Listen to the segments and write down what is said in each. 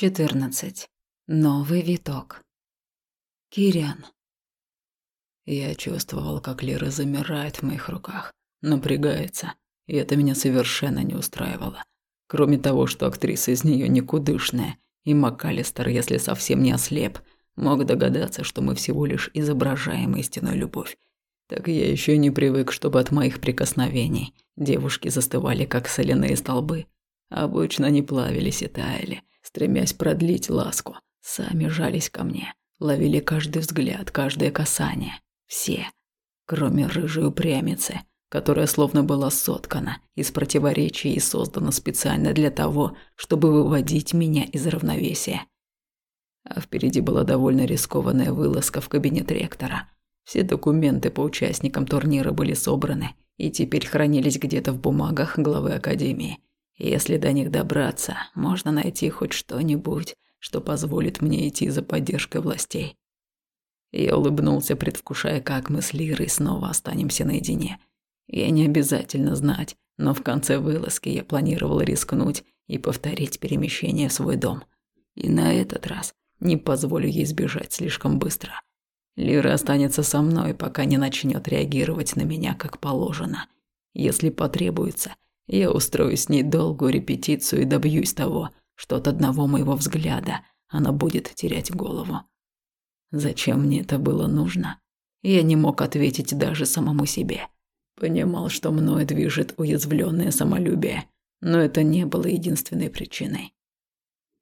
14. Новый виток. Кириан. Я чувствовал, как Лира замирает в моих руках, напрягается, и это меня совершенно не устраивало. Кроме того, что актриса из нее никудышная, и МакАлистер, если совсем не ослеп, мог догадаться, что мы всего лишь изображаем истинную любовь. Так я еще не привык, чтобы от моих прикосновений девушки застывали, как соляные столбы. Обычно они плавились и таяли, стремясь продлить ласку, сами жались ко мне, ловили каждый взгляд, каждое касание. Все, кроме рыжей упрямицы, которая словно была соткана из противоречий и создана специально для того, чтобы выводить меня из равновесия. А впереди была довольно рискованная вылазка в кабинет ректора. Все документы по участникам турнира были собраны и теперь хранились где-то в бумагах главы академии. Если до них добраться, можно найти хоть что-нибудь, что позволит мне идти за поддержкой властей. Я улыбнулся, предвкушая, как мы с Лирой снова останемся наедине. Я не обязательно знать, но в конце вылазки я планировал рискнуть и повторить перемещение в свой дом. И на этот раз не позволю ей сбежать слишком быстро. Лира останется со мной, пока не начнет реагировать на меня как положено. Если потребуется – я устрою с ней долгую репетицию и добьюсь того, что от одного моего взгляда она будет терять голову. Зачем мне это было нужно? Я не мог ответить даже самому себе. Понимал, что мною движет уязвленное самолюбие, но это не было единственной причиной.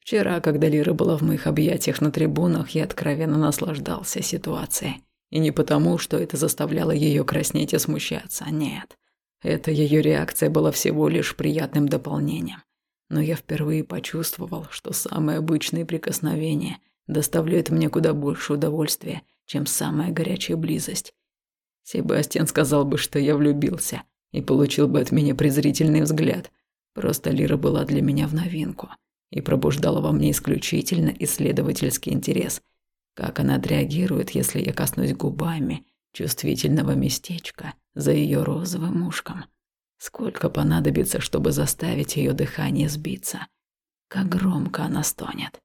Вчера, когда Лира была в моих объятиях на трибунах, я откровенно наслаждался ситуацией. И не потому, что это заставляло ее краснеть и смущаться, нет. Эта ее реакция была всего лишь приятным дополнением. Но я впервые почувствовал, что самые обычные прикосновения доставляют мне куда больше удовольствия, чем самая горячая близость. Себастьян сказал бы, что я влюбился, и получил бы от меня презрительный взгляд. Просто Лира была для меня в новинку и пробуждала во мне исключительно исследовательский интерес. Как она отреагирует, если я коснусь губами чувствительного местечка за ее розовым ушком. Сколько понадобится, чтобы заставить ее дыхание сбиться? Как громко она стонет.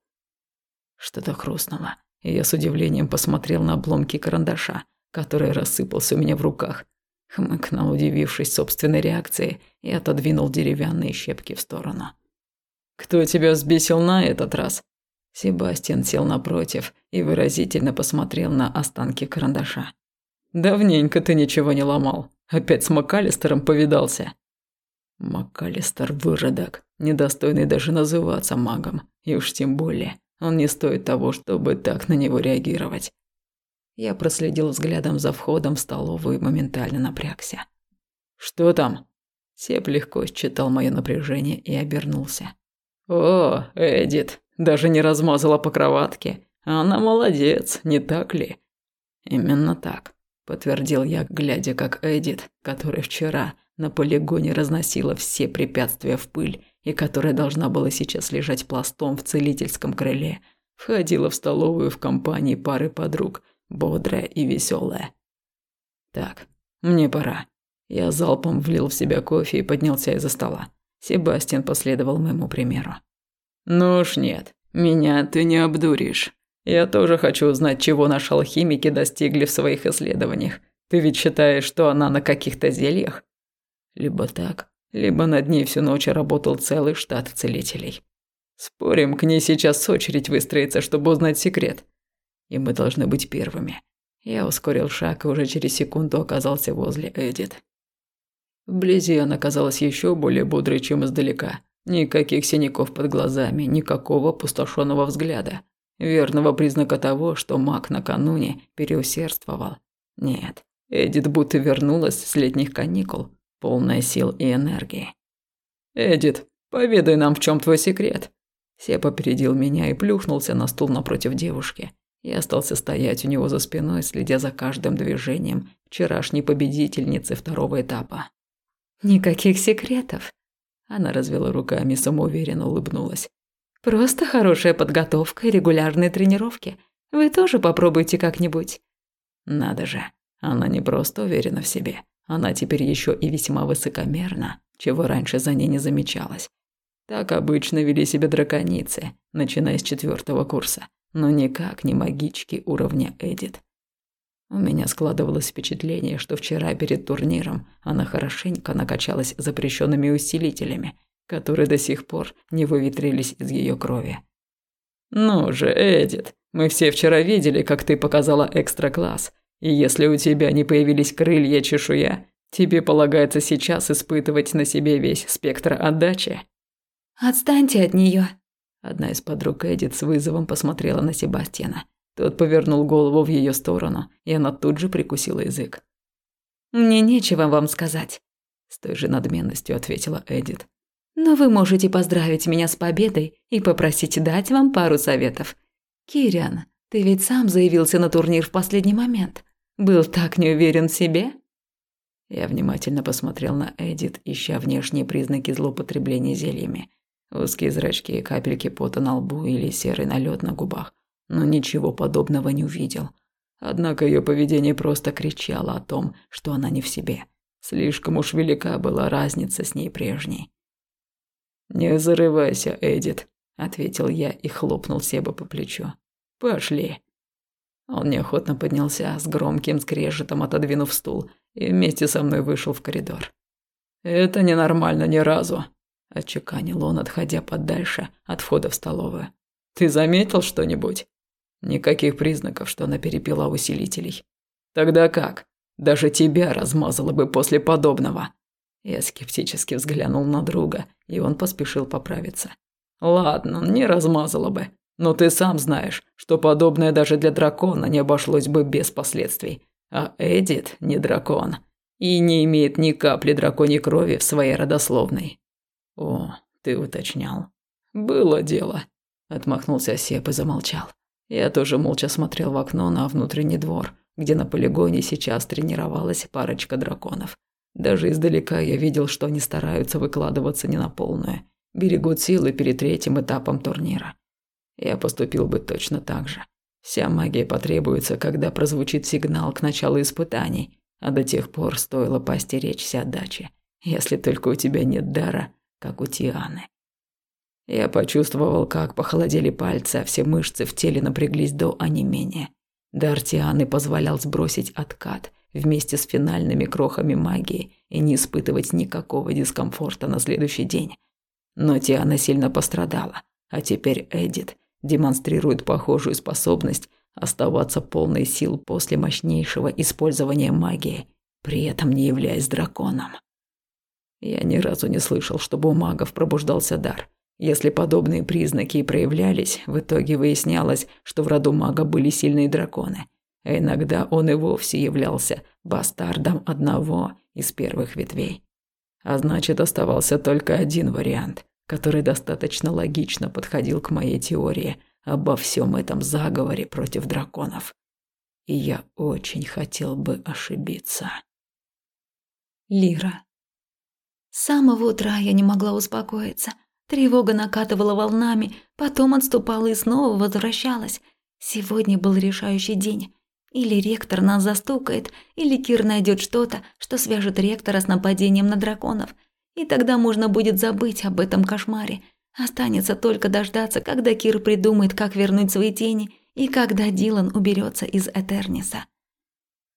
Что-то хрустнуло, и я с удивлением посмотрел на обломки карандаша, который рассыпался у меня в руках. Хмыкнул, удивившись собственной реакции, и отодвинул деревянные щепки в сторону. «Кто тебя взбесил на этот раз?» Себастьян сел напротив и выразительно посмотрел на останки карандаша. Давненько ты ничего не ломал. Опять с МакАлистером повидался. МакАлистер выродок, недостойный даже называться магом. И уж тем более, он не стоит того, чтобы так на него реагировать. Я проследил взглядом за входом в столовую и моментально напрягся. «Что там?» Сеп легко считал мое напряжение и обернулся. «О, Эдит, даже не размазала по кроватке. Она молодец, не так ли?» «Именно так подтвердил я, глядя, как Эдит, которая вчера на полигоне разносила все препятствия в пыль и которая должна была сейчас лежать пластом в целительском крыле, входила в столовую в компании пары подруг, бодрая и веселая. Так, мне пора. Я залпом влил в себя кофе и поднялся из-за стола. Себастьян последовал моему примеру. «Ну уж нет, меня ты не обдуришь. Я тоже хочу узнать, чего наши алхимики достигли в своих исследованиях. Ты ведь считаешь, что она на каких-то зельях? Либо так, либо над ней всю ночь работал целый штат целителей. Спорим, к ней сейчас очередь выстроится, чтобы узнать секрет. И мы должны быть первыми. Я ускорил шаг и уже через секунду оказался возле Эдит. Вблизи она казалась еще более бодрой, чем издалека. Никаких синяков под глазами, никакого пустошенного взгляда верного признака того, что маг накануне переусердствовал. Нет, Эдит будто вернулась с летних каникул, полная сил и энергии. «Эдит, поведай нам, в чем твой секрет?» Сеп опередил меня и плюхнулся на стул напротив девушки. Я остался стоять у него за спиной, следя за каждым движением вчерашней победительницы второго этапа. «Никаких секретов!» Она развела руками и самоуверенно улыбнулась. Просто хорошая подготовка и регулярные тренировки. Вы тоже попробуйте как-нибудь. Надо же, она не просто уверена в себе, она теперь еще и весьма высокомерна, чего раньше за ней не замечалось. Так обычно вели себя драконицы, начиная с четвертого курса, но никак не магички уровня Эдит. У меня складывалось впечатление, что вчера перед турниром она хорошенько накачалась запрещенными усилителями, которые до сих пор не выветрились из ее крови. «Ну же, Эдит, мы все вчера видели, как ты показала экстра-класс, и если у тебя не появились крылья чешуя, тебе полагается сейчас испытывать на себе весь спектр отдачи». «Отстаньте от нее. Одна из подруг Эдит с вызовом посмотрела на Себастьяна. Тот повернул голову в ее сторону, и она тут же прикусила язык. «Мне нечего вам сказать», – с той же надменностью ответила Эдит. «Но вы можете поздравить меня с победой и попросить дать вам пару советов. Кириан, ты ведь сам заявился на турнир в последний момент. Был так не уверен в себе?» Я внимательно посмотрел на Эдит, ища внешние признаки злоупотребления зельями. Узкие зрачки, капельки пота на лбу или серый налет на губах но ничего подобного не увидел. Однако ее поведение просто кричало о том, что она не в себе. Слишком уж велика была разница с ней прежней. «Не зарывайся, Эдит», – ответил я и хлопнул Себа по плечу. «Пошли». Он неохотно поднялся, с громким скрежетом отодвинув стул, и вместе со мной вышел в коридор. «Это ненормально ни разу», – отчеканил он, отходя подальше от входа в столовую. «Ты заметил что-нибудь?» Никаких признаков, что она перепила усилителей. Тогда как? Даже тебя размазало бы после подобного. Я скептически взглянул на друга, и он поспешил поправиться. Ладно, не размазало бы. Но ты сам знаешь, что подобное даже для дракона не обошлось бы без последствий. А Эдит не дракон. И не имеет ни капли драконьей крови в своей родословной. О, ты уточнял. Было дело. Отмахнулся Сеп и замолчал. Я тоже молча смотрел в окно на внутренний двор, где на полигоне сейчас тренировалась парочка драконов. Даже издалека я видел, что они стараются выкладываться не на полную, берегут силы перед третьим этапом турнира. Я поступил бы точно так же. Вся магия потребуется, когда прозвучит сигнал к началу испытаний, а до тех пор стоило постеречься отдачи, если только у тебя нет дара, как у Тианы. Я почувствовал, как похолодели пальцы, а все мышцы в теле напряглись до онемения. Дар Тианы позволял сбросить откат вместе с финальными крохами магии и не испытывать никакого дискомфорта на следующий день. Но Тиана сильно пострадала, а теперь Эдит демонстрирует похожую способность оставаться полной сил после мощнейшего использования магии, при этом не являясь драконом. Я ни разу не слышал, чтобы у магов пробуждался дар – если подобные признаки и проявлялись, в итоге выяснялось, что в роду мага были сильные драконы. А иногда он и вовсе являлся бастардом одного из первых ветвей. А значит, оставался только один вариант, который достаточно логично подходил к моей теории обо всем этом заговоре против драконов. И я очень хотел бы ошибиться. Лира. С самого утра я не могла успокоиться. Тревога накатывала волнами, потом отступала и снова возвращалась. Сегодня был решающий день. Или ректор нас застукает, или Кир найдет что-то, что свяжет ректора с нападением на драконов. И тогда можно будет забыть об этом кошмаре. Останется только дождаться, когда Кир придумает, как вернуть свои тени, и когда Дилан уберется из Этерниса.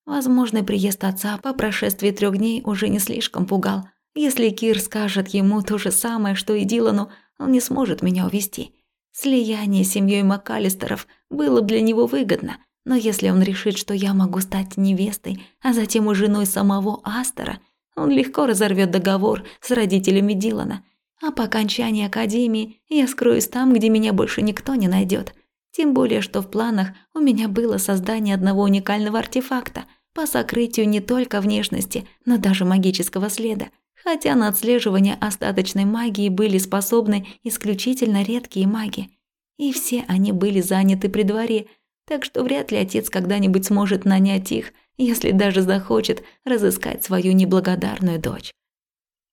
Возможный приезд отца по прошествии трех дней уже не слишком пугал. Если Кир скажет ему то же самое, что и Дилану, он не сможет меня увести. Слияние с семьей МакАлистеров было для него выгодно, но если он решит, что я могу стать невестой, а затем и женой самого Астера, он легко разорвет договор с родителями Дилана. А по окончании академии я скроюсь там, где меня больше никто не найдет. Тем более, что в планах у меня было создание одного уникального артефакта по сокрытию не только внешности, но даже магического следа – хотя на отслеживание остаточной магии были способны исключительно редкие маги. И все они были заняты при дворе, так что вряд ли отец когда-нибудь сможет нанять их, если даже захочет разыскать свою неблагодарную дочь.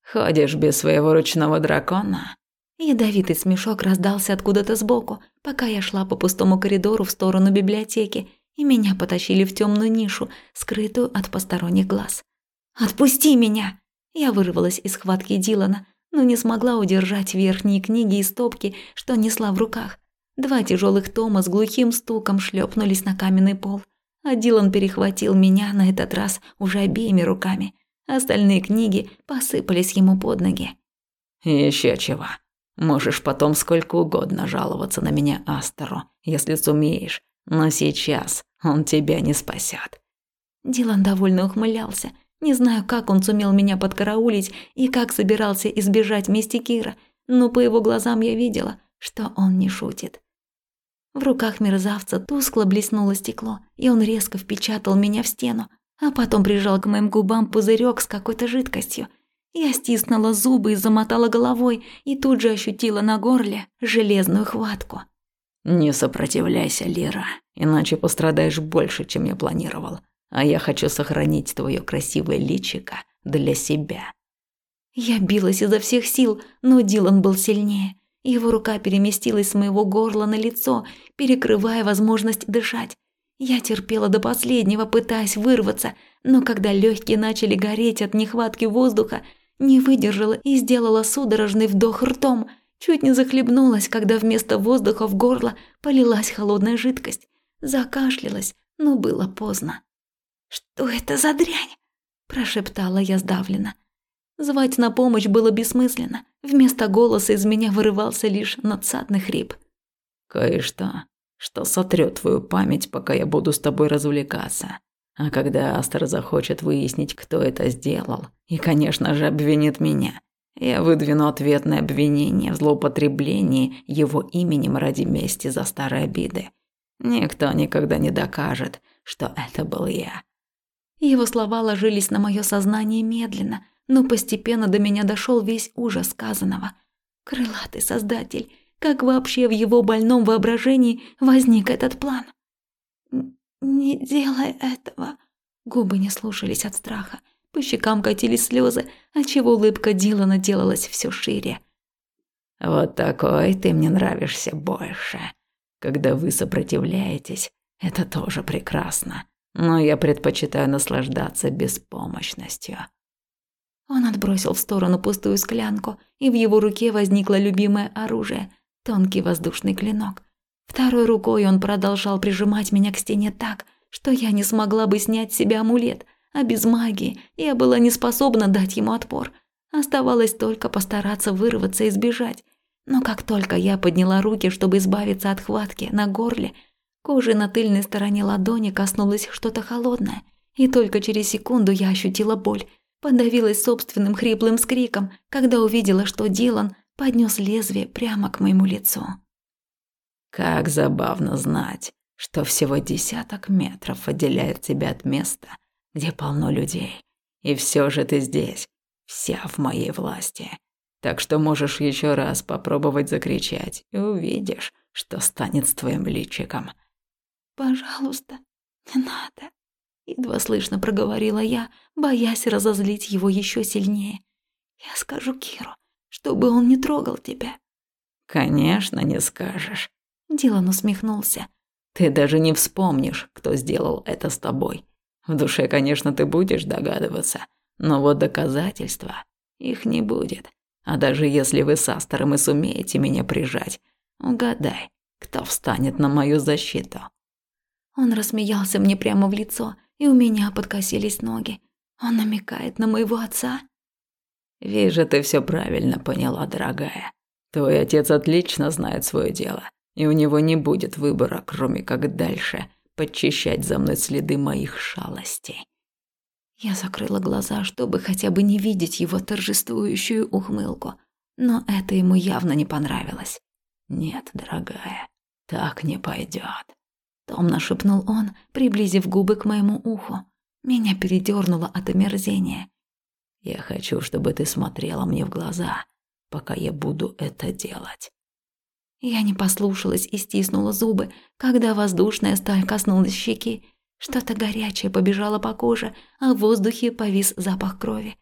«Ходишь без своего ручного дракона?» Ядовитый смешок раздался откуда-то сбоку, пока я шла по пустому коридору в сторону библиотеки, и меня потащили в темную нишу, скрытую от посторонних глаз. «Отпусти меня!» Я вырвалась из схватки Дилана, но не смогла удержать верхние книги и стопки, что несла в руках. Два тяжелых тома с глухим стуком шлепнулись на каменный пол, а Дилан перехватил меня на этот раз уже обеими руками. Остальные книги посыпались ему под ноги. Еще чего. Можешь потом сколько угодно жаловаться на меня Астеру, если сумеешь, но сейчас он тебя не спасет. Дилан довольно ухмылялся. Не знаю, как он сумел меня подкараулить и как собирался избежать мести Кира, но по его глазам я видела, что он не шутит. В руках мерзавца тускло блеснуло стекло, и он резко впечатал меня в стену, а потом прижал к моим губам пузырек с какой-то жидкостью. Я стиснула зубы и замотала головой, и тут же ощутила на горле железную хватку. «Не сопротивляйся, Лира, иначе пострадаешь больше, чем я планировал. А я хочу сохранить твое красивое личико для себя». Я билась изо всех сил, но Дилан был сильнее. Его рука переместилась с моего горла на лицо, перекрывая возможность дышать. Я терпела до последнего, пытаясь вырваться, но когда легкие начали гореть от нехватки воздуха, не выдержала и сделала судорожный вдох ртом. Чуть не захлебнулась, когда вместо воздуха в горло полилась холодная жидкость. Закашлялась, но было поздно. «Что это за дрянь?» – прошептала я сдавленно. Звать на помощь было бессмысленно. Вместо голоса из меня вырывался лишь надсадный хрип. «Кое-что, что сотрет твою память, пока я буду с тобой развлекаться. А когда Астер захочет выяснить, кто это сделал, и, конечно же, обвинит меня, я выдвину ответное обвинение в злоупотреблении его именем ради мести за старые обиды. Никто никогда не докажет, что это был я». Его слова ложились на мое сознание медленно, но постепенно до меня дошел весь ужас сказанного. Крылатый создатель, как вообще в его больном воображении возник этот план? «Не делай этого!» Губы не слушались от страха. По щекам катились слезы, отчего улыбка Дилана делалась все шире. «Вот такой ты мне нравишься больше. Когда вы сопротивляетесь, это тоже прекрасно. Но я предпочитаю наслаждаться беспомощностью». Он отбросил в сторону пустую склянку, и в его руке возникло любимое оружие – тонкий воздушный клинок. Второй рукой он продолжал прижимать меня к стене так, что я не смогла бы снять с себя амулет, а без магии я была не способна дать ему отпор. Оставалось только постараться вырваться и сбежать. Но как только я подняла руки, чтобы избавиться от хватки на горле, кожи на тыльной стороне ладони коснулось что-то холодное, и только через секунду я ощутила боль – Подавилась собственным хриплым скриком, когда увидела, что Дилан поднес лезвие прямо к моему лицу. Как забавно знать, что всего десяток метров отделяет тебя от места, где полно людей. И все же ты здесь, вся в моей власти. Так что можешь еще раз попробовать закричать и увидишь, что станет с твоим личиком. Пожалуйста, не надо. Едва слышно проговорила я, боясь разозлить его еще сильнее. Я скажу Киру, чтобы он не трогал тебя. Конечно, не скажешь. Дилан усмехнулся. Ты даже не вспомнишь, кто сделал это с тобой. В душе, конечно, ты будешь догадываться, но вот доказательства их не будет. А даже если вы с Астером и сумеете меня прижать, угадай, кто встанет на мою защиту. Он рассмеялся мне прямо в лицо, и у меня подкосились ноги. Он намекает на моего отца. Вижу, ты все правильно поняла, дорогая. Твой отец отлично знает свое дело, и у него не будет выбора, кроме как дальше подчищать за мной следы моих шалостей. Я закрыла глаза, чтобы хотя бы не видеть его торжествующую ухмылку, но это ему явно не понравилось. Нет, дорогая, так не пойдет. Томно шепнул он, приблизив губы к моему уху. Меня передернуло от омерзения. «Я хочу, чтобы ты смотрела мне в глаза, пока я буду это делать». Я не послушалась и стиснула зубы, когда воздушная сталь коснулась щеки. Что-то горячее побежало по коже, а в воздухе повис запах крови.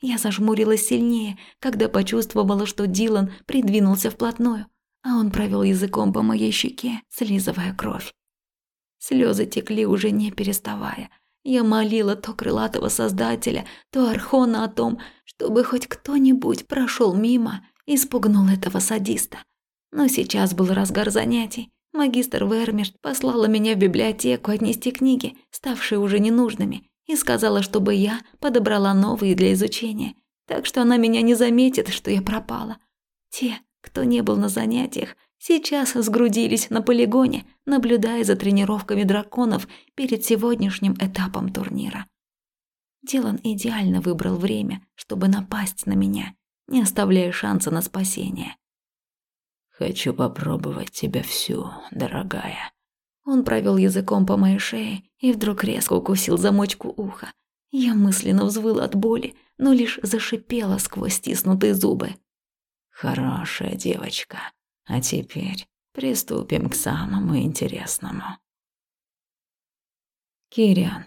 Я зажмурилась сильнее, когда почувствовала, что Дилан придвинулся вплотную, а он провел языком по моей щеке, слизывая кровь. Слезы текли уже не переставая. Я молила то крылатого создателя, то Архона о том, чтобы хоть кто-нибудь прошел мимо и спугнул этого садиста. Но сейчас был разгар занятий. Магистр Вермешт послала меня в библиотеку отнести книги, ставшие уже ненужными, и сказала, чтобы я подобрала новые для изучения, так что она меня не заметит, что я пропала. Те, кто не был на занятиях, сейчас сгрудились на полигоне, наблюдая за тренировками драконов перед сегодняшним этапом турнира. Дилан идеально выбрал время, чтобы напасть на меня, не оставляя шанса на спасение. «Хочу попробовать тебя всю, дорогая». Он провел языком по моей шее и вдруг резко укусил замочку уха. Я мысленно взвыла от боли, но лишь зашипела сквозь стиснутые зубы. «Хорошая девочка. А теперь приступим к самому интересному». Кириан.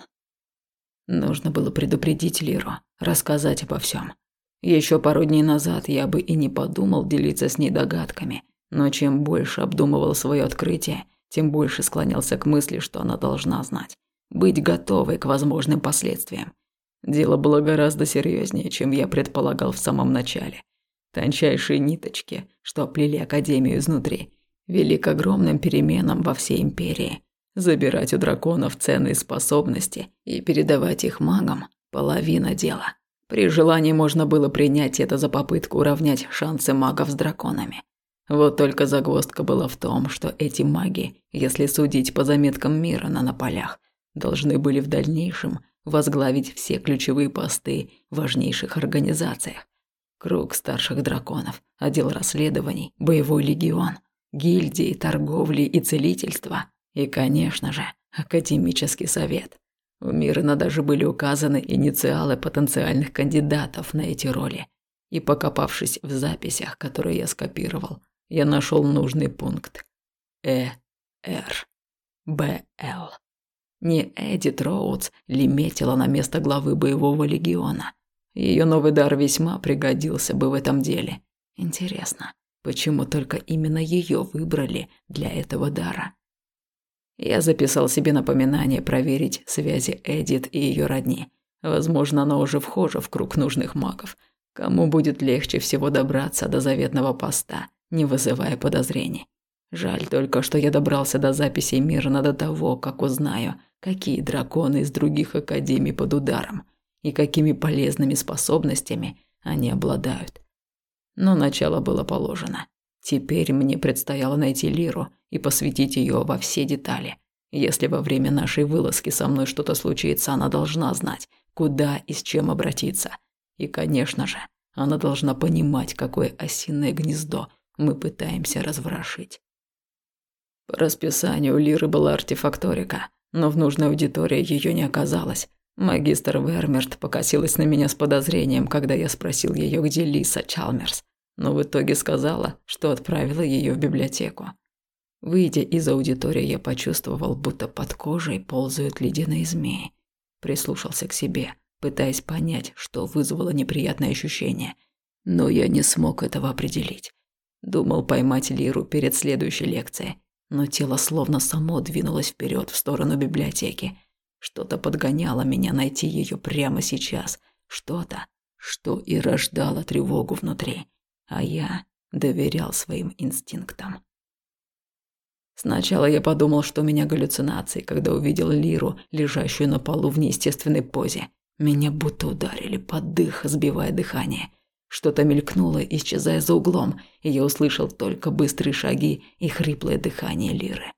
Нужно было предупредить Лиру, рассказать обо всем. Еще пару дней назад я бы и не подумал делиться с ней догадками, но чем больше обдумывал свое открытие, тем больше склонялся к мысли, что она должна знать, быть готовой к возможным последствиям. Дело было гораздо серьезнее, чем я предполагал в самом начале. Тончайшие ниточки, что оплели Академию изнутри, вели к огромным переменам во всей Империи. Забирать у драконов ценные способности и передавать их магам – половина дела. При желании можно было принять это за попытку уравнять шансы магов с драконами. Вот только загвоздка была в том, что эти маги, если судить по заметкам мира на полях, должны были в дальнейшем возглавить все ключевые посты в важнейших организациях. Круг старших драконов, отдел расследований, боевой легион, гильдии, торговли и целительства и, конечно же, академический совет. У Мирна даже были указаны инициалы потенциальных кандидатов на эти роли. И покопавшись в записях, которые я скопировал, я нашел нужный пункт. Э, Р, Б, Л. Не Эдит Роудс лиметила на место главы боевого легиона. Ее новый дар весьма пригодился бы в этом деле. Интересно, почему только именно ее выбрали для этого дара? Я записал себе напоминание проверить связи Эдит и ее родни. Возможно, она уже вхожа в круг нужных магов. Кому будет легче всего добраться до заветного поста не вызывая подозрений. Жаль только, что я добрался до записей Мирна до того, как узнаю, какие драконы из других академий под ударом и какими полезными способностями они обладают. Но начало было положено. Теперь мне предстояло найти Лиру и посвятить ее во все детали. Если во время нашей вылазки со мной что-то случится, она должна знать, куда и с чем обратиться. И, конечно же, она должна понимать, какое осиное гнездо мы пытаемся разворошить. По расписанию Лиры была артефакторика, но в нужной аудитории ее не оказалось. Магистр Вермерт покосилась на меня с подозрением, когда я спросил ее, где Лиса Чалмерс, но в итоге сказала, что отправила ее в библиотеку. Выйдя из аудитории, я почувствовал, будто под кожей ползают ледяные змеи. Прислушался к себе, пытаясь понять, что вызвало неприятное ощущение, но я не смог этого определить. Думал поймать Лиру перед следующей лекцией, но тело словно само двинулось вперед в сторону библиотеки. Что-то подгоняло меня найти ее прямо сейчас. Что-то, что и рождало тревогу внутри. А я доверял своим инстинктам. Сначала я подумал, что у меня галлюцинации, когда увидел Лиру, лежащую на полу в неестественной позе. Меня будто ударили под дых, сбивая дыхание – что-то мелькнуло, исчезая за углом, и я услышал только быстрые шаги и хриплое дыхание Лиры.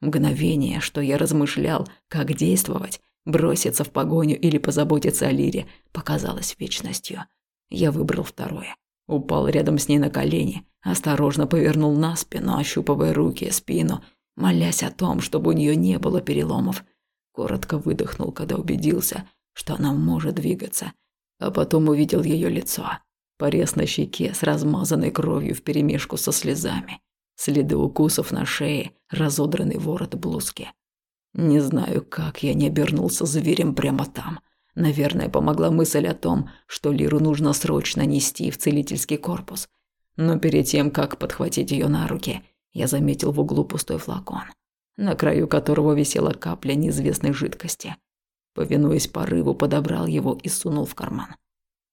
Мгновение, что я размышлял, как действовать, броситься в погоню или позаботиться о Лире, показалось вечностью. Я выбрал второе. Упал рядом с ней на колени, осторожно повернул на спину, ощупывая руки, спину, молясь о том, чтобы у нее не было переломов. Коротко выдохнул, когда убедился, что она может двигаться, а потом увидел ее лицо. Порез на щеке с размазанной кровью вперемешку со слезами. Следы укусов на шее, разодранный ворот блузки. Не знаю, как я не обернулся зверем прямо там. Наверное, помогла мысль о том, что Лиру нужно срочно нести в целительский корпус. Но перед тем, как подхватить ее на руки, я заметил в углу пустой флакон, на краю которого висела капля неизвестной жидкости. Повинуясь порыву, подобрал его и сунул в карман.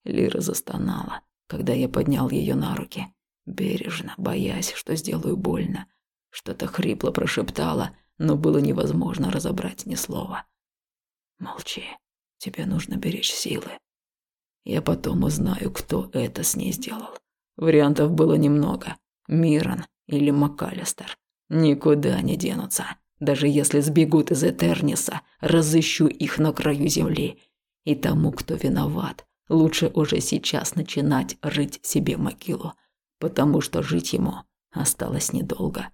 Лира застонала, когда я поднял ее на руки. Бережно, боясь, что сделаю больно. Что-то хрипло прошептала, но было невозможно разобрать ни слова. «Молчи, тебе нужно беречь силы. Я потом узнаю, кто это с ней сделал. Вариантов было немного. Мирон или МакАлистер. Никуда не денутся. Даже если сбегут из Этерниса, разыщу их на краю земли. И тому, кто виноват, лучше уже сейчас начинать рыть себе могилу, потому что жить ему осталось недолго.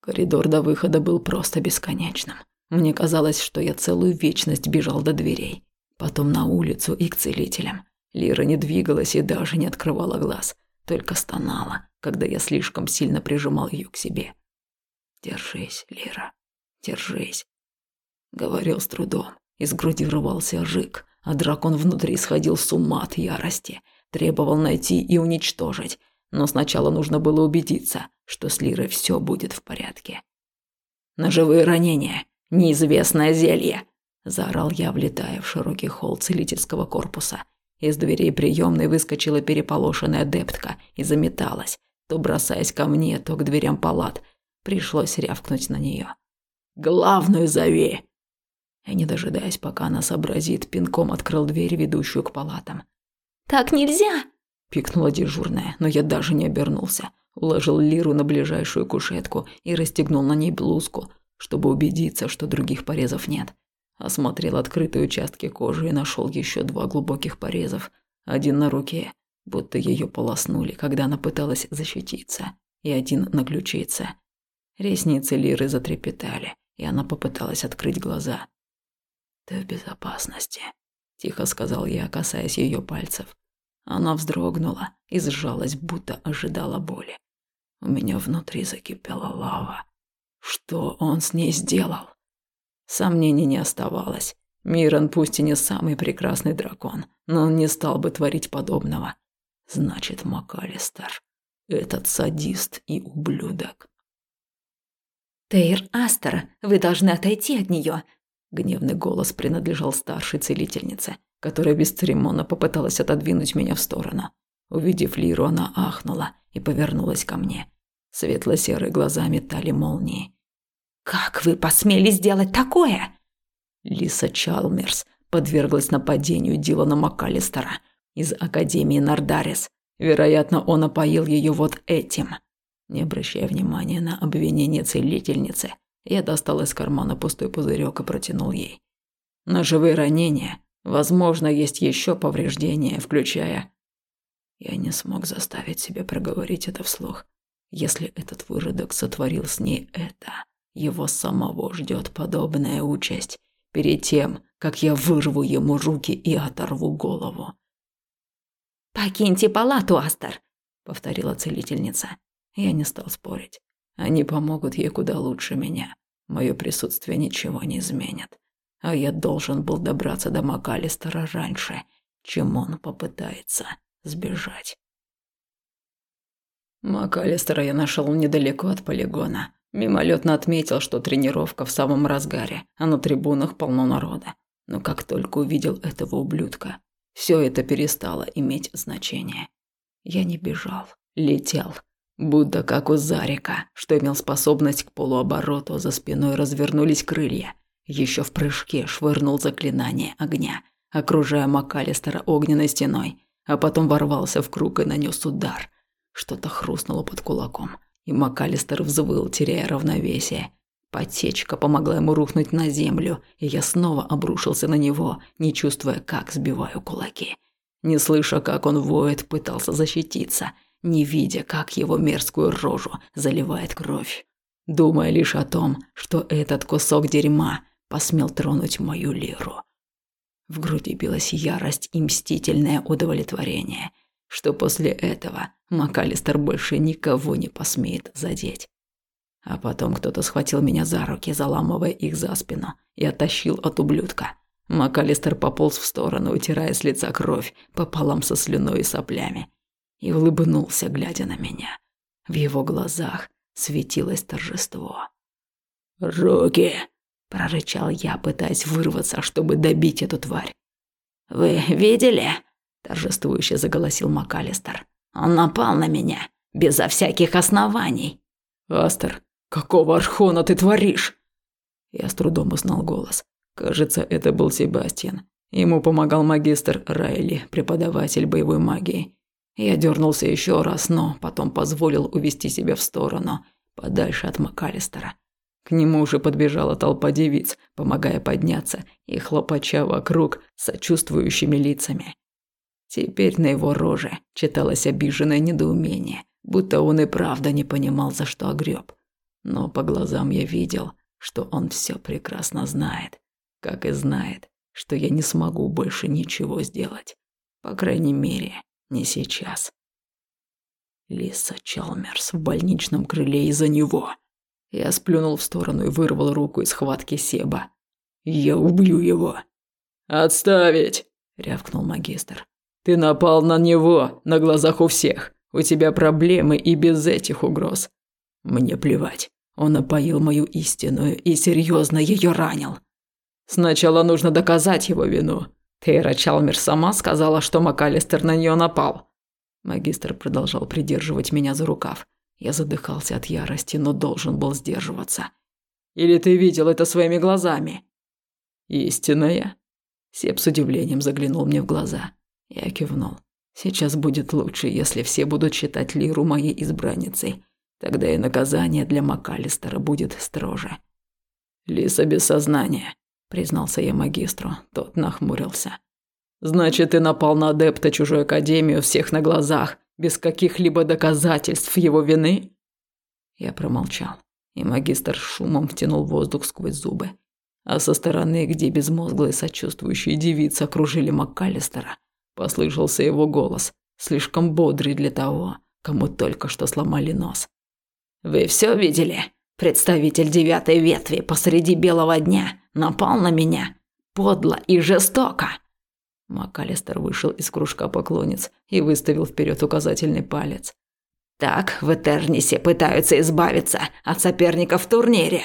Коридор до выхода был просто бесконечным. Мне казалось, что я целую вечность бежал до дверей. Потом на улицу и к целителям. Лира не двигалась и даже не открывала глаз, только стонала, когда я слишком сильно прижимал ее к себе. «Держись, Лира, держись», — говорил с трудом. Из груди рвался ожиг, а дракон внутри сходил с ума от ярости, требовал найти и уничтожить, но сначала нужно было убедиться, что с Лирой все будет в порядке. «Ножевые ранения, неизвестное зелье!» – заорал я, влетая в широкий холл целительского корпуса. Из дверей приемной выскочила переполошенная адептка и заметалась, то бросаясь ко мне, то к дверям палат. Пришлось рявкнуть на нее. «Главную зови!» И не дожидаясь, пока она сообразит, пинком открыл дверь, ведущую к палатам. «Так нельзя!» – пикнула дежурная, но я даже не обернулся. Уложил Лиру на ближайшую кушетку и расстегнул на ней блузку, чтобы убедиться, что других порезов нет. Осмотрел открытые участки кожи и нашел еще два глубоких порезов. Один на руке, будто ее полоснули, когда она пыталась защититься, и один на ключице. Ресницы Лиры затрепетали, и она попыталась открыть глаза. «Ты в безопасности», – тихо сказал я, касаясь ее пальцев. Она вздрогнула и сжалась, будто ожидала боли. У меня внутри закипела лава. Что он с ней сделал? Сомнений не оставалось. Мирон пусть и не самый прекрасный дракон, но он не стал бы творить подобного. Значит, МакАлистер, этот садист и ублюдок. «Тейр Астер, вы должны отойти от нее. Гневный голос принадлежал старшей целительнице, которая бесцеремонно попыталась отодвинуть меня в сторону. Увидев Лиру, она ахнула и повернулась ко мне. Светло-серые глаза метали молнии. «Как вы посмели сделать такое?» Лиса Чалмерс подверглась нападению Дилана МакАлистера из Академии Нардарис. Вероятно, он опоил ее вот этим. Не обращая внимания на обвинение целительницы, я достал из кармана пустой пузырек и протянул ей. Ножевые ранения. Возможно, есть еще повреждения, включая... Я не смог заставить себя проговорить это вслух. Если этот выродок сотворил с ней это, его самого ждет подобная участь перед тем, как я вырву ему руки и оторву голову. «Покиньте палату, Астер», — повторила целительница. Я не стал спорить. Они помогут ей куда лучше меня. Мое присутствие ничего не изменит. А я должен был добраться до МакАлистера раньше, чем он попытается сбежать. МакАлистера я нашел недалеко от полигона. Мимолетно отметил, что тренировка в самом разгаре, а на трибунах полно народа. Но как только увидел этого ублюдка, все это перестало иметь значение. Я не бежал, летел, Будто как у Зарика, что имел способность к полуобороту, за спиной развернулись крылья. Еще в прыжке швырнул заклинание огня, окружая Макалистера огненной стеной, а потом ворвался в круг и нанес удар. Что-то хрустнуло под кулаком, и Макалистер взвыл, теряя равновесие. Потечка помогла ему рухнуть на землю, и я снова обрушился на него, не чувствуя, как сбиваю кулаки. Не слыша, как он воет, пытался защититься – не видя, как его мерзкую рожу заливает кровь, думая лишь о том, что этот кусок дерьма посмел тронуть мою лиру. В груди билась ярость и мстительное удовлетворение, что после этого МакАлистер больше никого не посмеет задеть. А потом кто-то схватил меня за руки, заламывая их за спину, и оттащил от ублюдка. МакАлистер пополз в сторону, утирая с лица кровь пополам со слюной и соплями и улыбнулся, глядя на меня. В его глазах светилось торжество. «Руки!» – прорычал я, пытаясь вырваться, чтобы добить эту тварь. «Вы видели?» – торжествующе заголосил МакАлистер. «Он напал на меня, безо всяких оснований». «Астер, какого архона ты творишь?» Я с трудом узнал голос. Кажется, это был Себастьян. Ему помогал магистр Райли, преподаватель боевой магии. Я дернулся еще раз, но потом позволил увести себя в сторону, подальше от МакАлистера. К нему уже подбежала толпа девиц, помогая подняться и хлопача вокруг сочувствующими лицами. Теперь на его роже читалось обиженное недоумение, будто он и правда не понимал, за что огреб. Но по глазам я видел, что он все прекрасно знает, как и знает, что я не смогу больше ничего сделать. По крайней мере, не сейчас. Лиса Чалмерс в больничном крыле из-за него. Я сплюнул в сторону и вырвал руку из схватки Себа. «Я убью его!» «Отставить!» – рявкнул магистр. «Ты напал на него, на глазах у всех. У тебя проблемы и без этих угроз. Мне плевать. Он опоил мою истинную и серьезно ее ранил. Сначала нужно доказать его вину. Тейра Чалмер сама сказала, что МакАлистер на нее напал. Магистр продолжал придерживать меня за рукав. Я задыхался от ярости, но должен был сдерживаться. Или ты видел это своими глазами? Истинная? Сеп с удивлением заглянул мне в глаза. Я кивнул. Сейчас будет лучше, если все будут считать Лиру моей избранницей. Тогда и наказание для МакАлистера будет строже. Лиса без сознания, признался я магистру. Тот нахмурился. Значит, ты напал на адепта чужой академии у всех на глазах без каких-либо доказательств его вины? Я промолчал, и магистр шумом втянул воздух сквозь зубы. А со стороны, где безмозглые сочувствующие девицы окружили МакКаллистера, послышался его голос, слишком бодрый для того, кому только что сломали нос. «Вы все видели? Представитель девятой ветви посреди белого дня напал на меня. Подло и жестоко. МакАлистер вышел из кружка поклонниц и выставил вперед указательный палец. «Так в Этернисе пытаются избавиться от соперников в турнире!»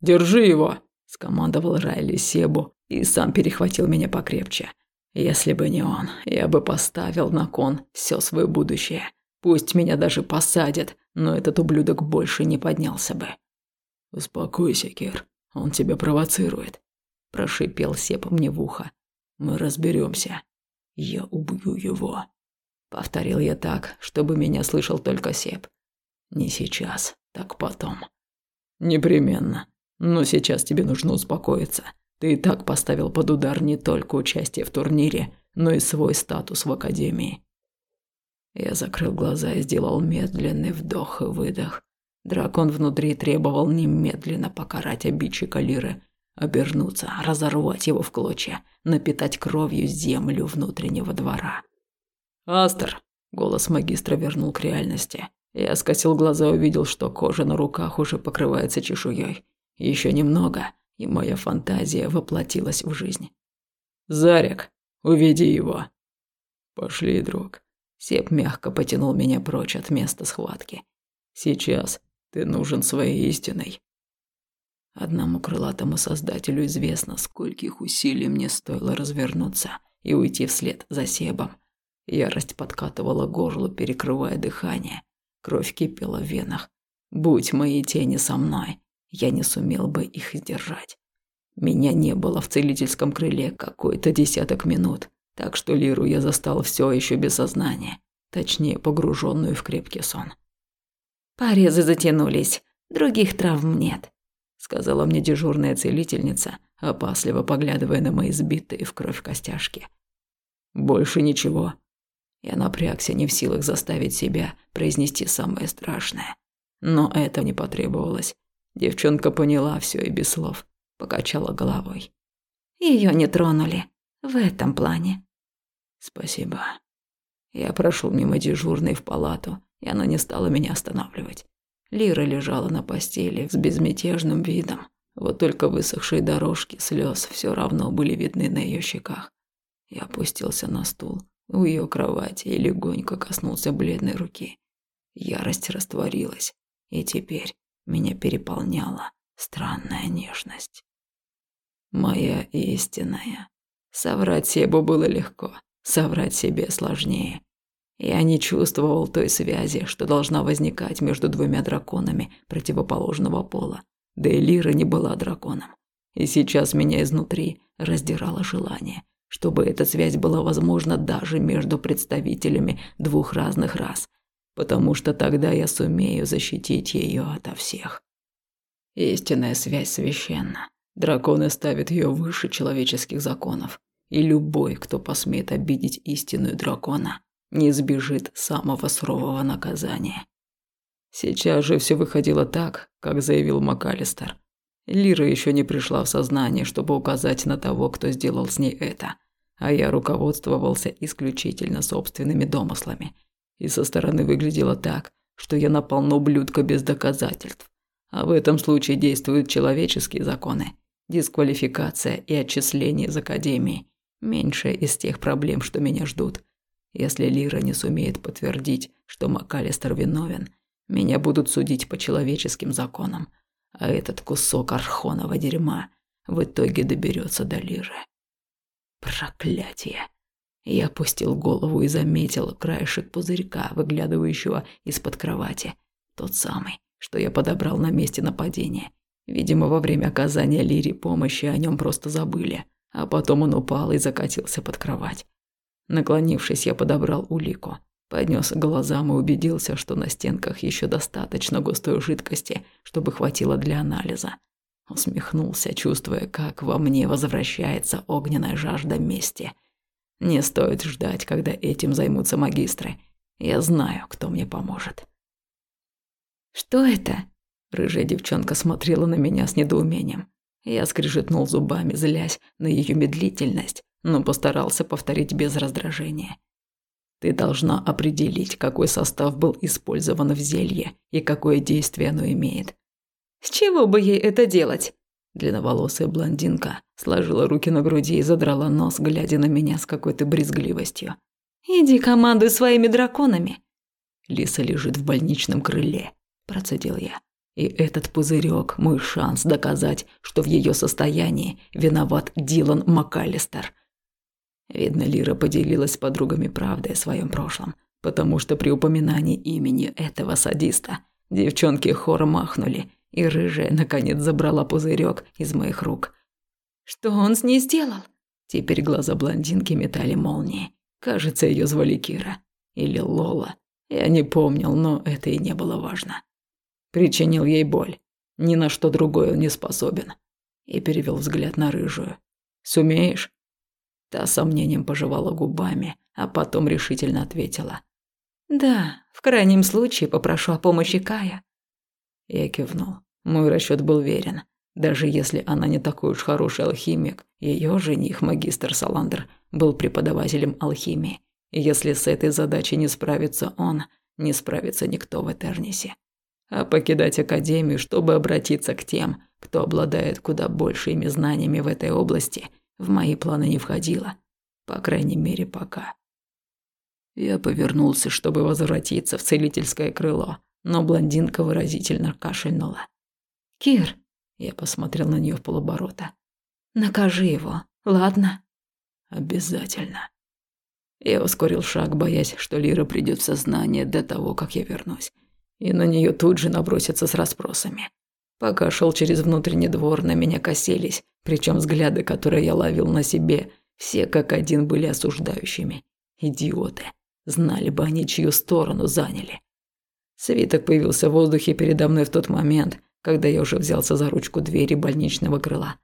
«Держи его!» – скомандовал Райли Себу и сам перехватил меня покрепче. «Если бы не он, я бы поставил на кон все свое будущее. Пусть меня даже посадят, но этот ублюдок больше не поднялся бы». «Успокойся, Кир, он тебя провоцирует», – прошипел Сеп мне в ухо. Мы разберемся. Я убью его. Повторил я так, чтобы меня слышал только Сеп. Не сейчас, так потом. Непременно. Но сейчас тебе нужно успокоиться. Ты и так поставил под удар не только участие в турнире, но и свой статус в академии. Я закрыл глаза и сделал медленный вдох и выдох. Дракон внутри требовал немедленно покарать обидчика Лиры обернуться, разорвать его в клочья, напитать кровью землю внутреннего двора. «Астер!» – голос магистра вернул к реальности. Я скосил глаза и увидел, что кожа на руках уже покрывается чешуей. Еще немного, и моя фантазия воплотилась в жизнь. «Зарек, уведи его!» «Пошли, друг!» Сеп мягко потянул меня прочь от места схватки. «Сейчас ты нужен своей истиной, Одному крылатому создателю известно, скольких усилий мне стоило развернуться и уйти вслед за Себом. Ярость подкатывала горло, перекрывая дыхание. Кровь кипела в венах. Будь мои тени со мной, я не сумел бы их сдержать. Меня не было в целительском крыле какой-то десяток минут, так что Лиру я застал все еще без сознания, точнее погруженную в крепкий сон. Порезы затянулись, других травм нет сказала мне дежурная целительница, опасливо поглядывая на мои сбитые в кровь костяшки. Больше ничего. Я напрягся, не в силах заставить себя произнести самое страшное. Но это не потребовалось. Девчонка поняла все и без слов, покачала головой. Ее не тронули. В этом плане. Спасибо. Я прошел мимо дежурной в палату, и она не стала меня останавливать. Лира лежала на постели с безмятежным видом. Вот только высохшие дорожки слез все равно были видны на ее щеках. Я опустился на стул у ее кровати и легонько коснулся бледной руки. Ярость растворилась, и теперь меня переполняла Странная нежность. Моя истинная. Соврать Себу было легко, соврать себе сложнее. Я не чувствовал той связи, что должна возникать между двумя драконами противоположного пола. Да и Лира не была драконом. И сейчас меня изнутри раздирало желание, чтобы эта связь была возможна даже между представителями двух разных рас, потому что тогда я сумею защитить ее ото всех. Истинная связь священна. Драконы ставят ее выше человеческих законов, и любой, кто посмеет обидеть истинную дракона, не избежит самого сурового наказания. Сейчас же все выходило так, как заявил МакАлистер. Лира еще не пришла в сознание, чтобы указать на того, кто сделал с ней это, а я руководствовался исключительно собственными домыслами. И со стороны выглядело так, что я напал на ублюдка без доказательств. А в этом случае действуют человеческие законы. Дисквалификация и отчисление из академии. Меньшая из тех проблем, что меня ждут. Если Лира не сумеет подтвердить, что МакАлистер виновен, меня будут судить по человеческим законам, а этот кусок архонова дерьма в итоге доберется до Лиры. Проклятие! Я опустил голову и заметил краешек пузырька, выглядывающего из-под кровати. Тот самый, что я подобрал на месте нападения. Видимо, во время оказания Лире помощи о нем просто забыли, а потом он упал и закатился под кровать. Наклонившись, я подобрал улику, поднес к глазам и убедился, что на стенках еще достаточно густой жидкости, чтобы хватило для анализа. Усмехнулся, чувствуя, как во мне возвращается огненная жажда мести. Не стоит ждать, когда этим займутся магистры. Я знаю, кто мне поможет. «Что это?» Рыжая девчонка смотрела на меня с недоумением. Я скрежетнул зубами, злясь на ее медлительность, но постарался повторить без раздражения. Ты должна определить, какой состав был использован в зелье и какое действие оно имеет. С чего бы ей это делать? Длинноволосая блондинка сложила руки на груди и задрала нос, глядя на меня с какой-то брезгливостью. «Иди командуй своими драконами». Лиса лежит в больничном крыле, процедил я. И этот пузырек – мой шанс доказать, что в ее состоянии виноват Дилан МакАлистер. Видно, Лира поделилась с подругами правдой о своем прошлом, потому что при упоминании имени этого садиста девчонки хором махнули, и рыжая наконец забрала пузырек из моих рук. «Что он с ней сделал?» Теперь глаза блондинки метали молнии. Кажется, ее звали Кира. Или Лола. Я не помнил, но это и не было важно. Причинил ей боль. Ни на что другое он не способен. И перевел взгляд на рыжую. «Сумеешь?» Та сомнением пожевала губами, а потом решительно ответила. «Да, в крайнем случае попрошу о помощи Кая». Я кивнул. Мой расчет был верен. Даже если она не такой уж хороший алхимик, ее жених, магистр Саландр, был преподавателем алхимии. И если с этой задачей не справится он, не справится никто в Этернисе. А покидать Академию, чтобы обратиться к тем, кто обладает куда большими знаниями в этой области – в мои планы не входило. По крайней мере, пока. Я повернулся, чтобы возвратиться в целительское крыло, но блондинка выразительно кашельнула. «Кир!» Я посмотрел на нее в полоборота. «Накажи его, ладно?» «Обязательно». Я ускорил шаг, боясь, что Лира придет в сознание до того, как я вернусь. И на нее тут же набросятся с расспросами. Пока шел через внутренний двор, на меня косились, причем взгляды, которые я ловил на себе, все как один были осуждающими. Идиоты. Знали бы они, чью сторону заняли. Свиток появился в воздухе передо мной в тот момент, когда я уже взялся за ручку двери больничного крыла.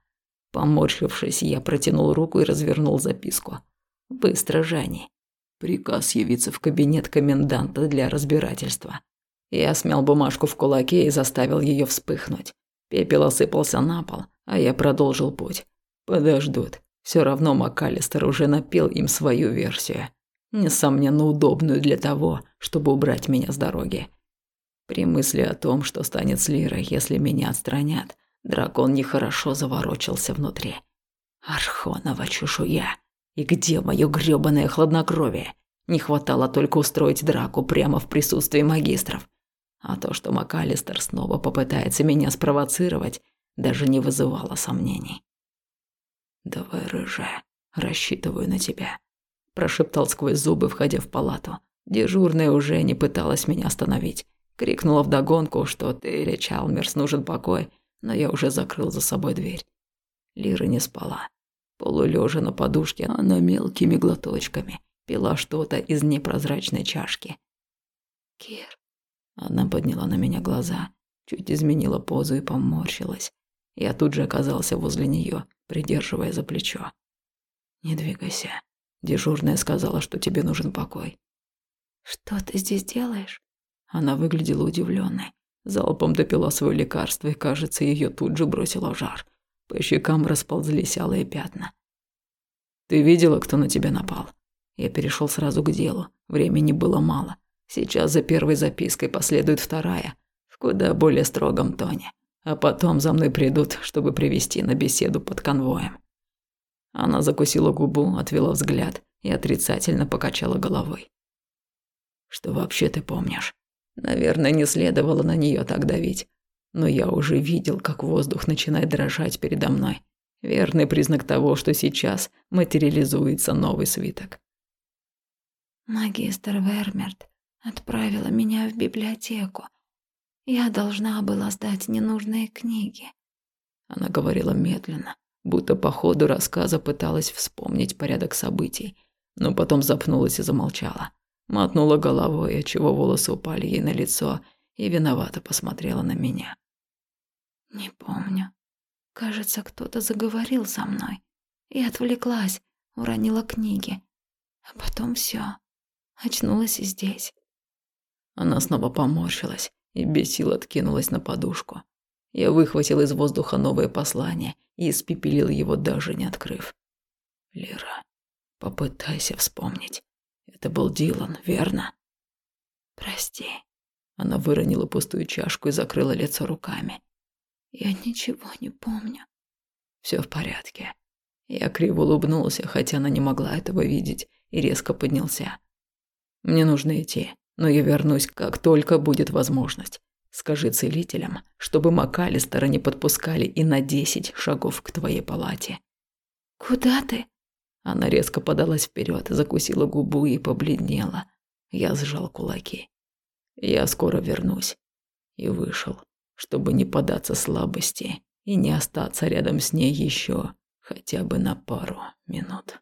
Поморщившись, я протянул руку и развернул записку. «Быстро, Жани. Приказ явиться в кабинет коменданта для разбирательства. Я смял бумажку в кулаке и заставил ее вспыхнуть. Пепел осыпался на пол, а я продолжил путь. Подождут. Все равно МакАлистер уже напел им свою версию. Несомненно, удобную для того, чтобы убрать меня с дороги. При мысли о том, что станет с Лирой, если меня отстранят, дракон нехорошо заворочился внутри. Архонова чешуя. И где мое грёбаное хладнокровие? Не хватало только устроить драку прямо в присутствии магистров. А то, что МакАлистер снова попытается меня спровоцировать, даже не вызывало сомнений. «Давай, рыжая, рассчитываю на тебя», – прошептал сквозь зубы, входя в палату. Дежурная уже не пыталась меня остановить. Крикнула вдогонку, что ты или Чалмерс нужен покой, но я уже закрыл за собой дверь. Лира не спала. Полулежа на подушке, она мелкими глоточками пила что-то из непрозрачной чашки. «Кир...» Она подняла на меня глаза, чуть изменила позу и поморщилась. Я тут же оказался возле нее, придерживая за плечо. «Не двигайся. Дежурная сказала, что тебе нужен покой». «Что ты здесь делаешь?» Она выглядела удивленной. Залпом допила свое лекарство, и, кажется, ее тут же бросило в жар. По щекам расползлись алые пятна. «Ты видела, кто на тебя напал?» Я перешел сразу к делу. Времени было мало. Сейчас за первой запиской последует вторая, в куда более строгом тоне. А потом за мной придут, чтобы привести на беседу под конвоем. Она закусила губу, отвела взгляд и отрицательно покачала головой. Что вообще ты помнишь? Наверное, не следовало на нее так давить. Но я уже видел, как воздух начинает дрожать передо мной. Верный признак того, что сейчас материализуется новый свиток. Магистр Вермерт отправила меня в библиотеку. Я должна была сдать ненужные книги. Она говорила медленно, будто по ходу рассказа пыталась вспомнить порядок событий, но потом запнулась и замолчала. Мотнула головой, отчего волосы упали ей на лицо, и виновато посмотрела на меня. «Не помню. Кажется, кто-то заговорил со мной. И отвлеклась, уронила книги. А потом все. Очнулась здесь». Она снова поморщилась и без сил откинулась на подушку. Я выхватил из воздуха новое послание и испепелил его, даже не открыв. «Лера, попытайся вспомнить. Это был Дилан, верно? Прости. Она выронила пустую чашку и закрыла лицо руками. Я ничего не помню. Все в порядке. Я криво улыбнулся, хотя она не могла этого видеть, и резко поднялся. Мне нужно идти, но я вернусь, как только будет возможность. Скажи целителям, чтобы Макалистера не подпускали и на десять шагов к твоей палате. Куда ты? Она резко подалась вперед, закусила губу и побледнела. Я сжал кулаки. Я скоро вернусь. И вышел, чтобы не податься слабости и не остаться рядом с ней еще хотя бы на пару минут.